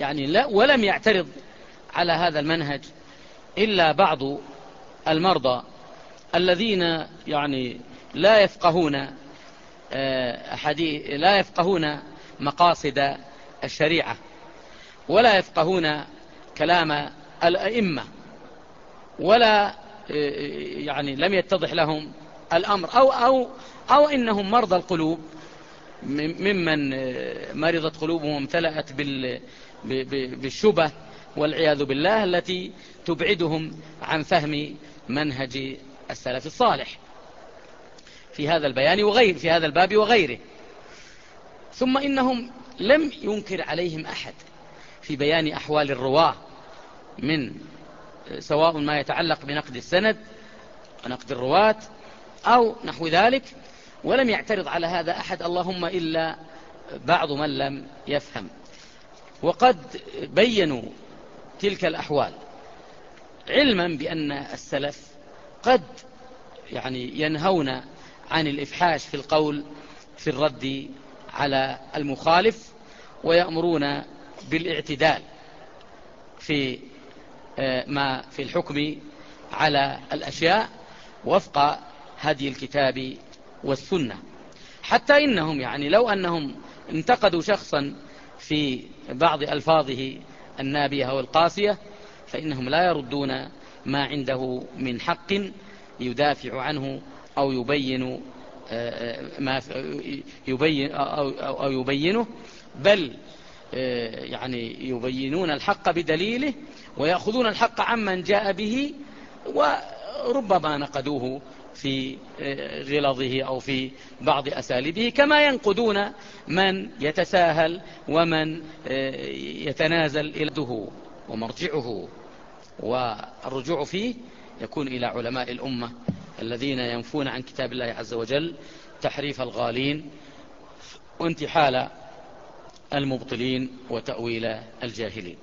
يعني لا ولم يعترض على هذا المنهج إلا بعض المرضى الذين يعني لا يفقهون حديث لا يفقهون مقاصد الشريعة ولا يفقهون كلام الأئمة ولا يعني لم يتضح لهم الأمر أو, أو, أو إنهم مرضى القلوب. ممن مرضت قلوبهم امتلأت بالشبه والعياذ بالله التي تبعدهم عن فهم منهج السلف الصالح. في هذا البيان وغير في هذا الباب وغيره. ثم إنهم لم ينكر عليهم أحد في بيان أحوال الرواة من سواء ما يتعلق بنقد السند ونقد الرواة أو نحو ذلك ولم يعترض على هذا أحد اللهم إلا بعض من لم يفهم. وقد بينوا تلك الأحوال علما بأن السلف قد يعني ينهون عن الإفحاش في القول في الرد على المخالف ويأمرون بالاعتدال في ما في الحكم على الأشياء. وفق هدي الكتاب والسنة. حتى إنهم يعني لو أنهم انتقدوا شخصا في بعض ألفاظه النابية أو القاسية فإنهم لا يردون ما عنده من حق يدافع عنه أو يبين ما يبين أو, يبينه بل يعني يبينون الحق بدليله ويأخذون الحق عمن جاء به وربما نقدوه في غلظه أو في بعض أساليبه كما ينقدون من يتساهل ومن يتنازل إلده ومرجعه. والرجوع فيه يكون إلى علماء الأمة الذين ينفون عن كتاب الله عز وجل تحريف الغالين وانتحال المبطلين وتأويل الجاهلين.